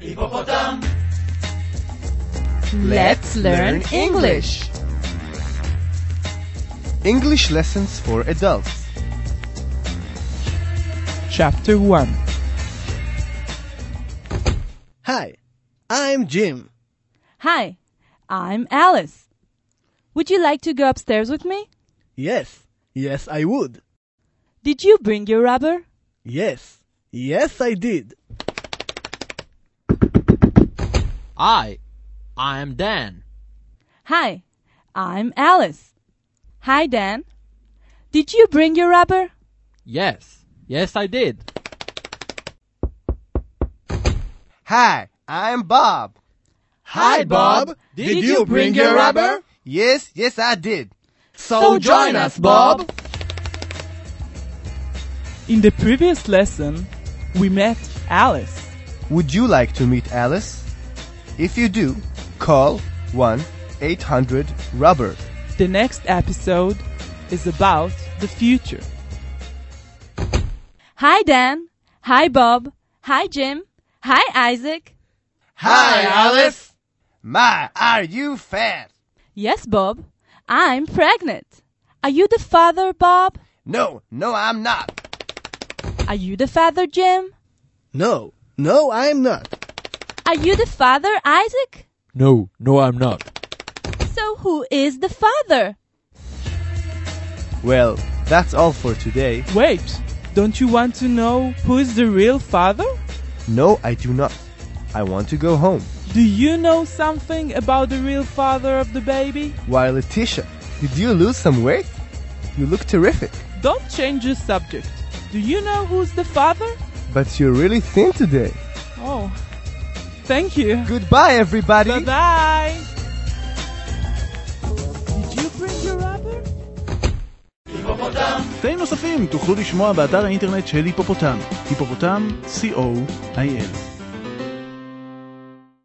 היפופוטם! Let's learn English. English lessons for adults. Chapter 1 Hi, I'm Jim. Hi, I'm Alice. Would you like to go upstairs with me? Yes, yes, I would. Did you bring your rubber? Yes, yes, I did. I, I am Dan. Hi, I'm Alice. Hi, Dan. Did you bring your rubber? Yes, yes I did. Hi, I'm Bob. Hi, Bob. Did you bring your rubber? Yes, yes, I did. So join us, Bob. In the previous lesson, we met Alice. Would you like to meet Alice? If you do, call 1 800 Rubber. The next episode is about the future. Hi, Dan. Hi, Bob. Hi, Jim. Hi, Isaac. Hi, Alice. My, are you fat? Yes, Bob. I'm pregnant. Are you the father, Bob? No, no, I'm not. Are you the father, Jim? No, no, I'm not. Are you the father, Isaac? No, no I'm not. So who is the father? Well, that's all for today. Wait, don't you want to know who is the real father? No, I do not. I want to go home. Do you know something about the real father of the baby? Why, Letitia, did you lose some weight? You look terrific. Don't change the subject. Do you know who's the father? But you're really thin today. Oh, thank you. Goodbye, everybody. Bye bye. Did you bring your rubber? היפופוטם! קטעים נוספים תוכלו לשמוע באתר האינטרנט של היפופוטם, היפופוטם, co.il.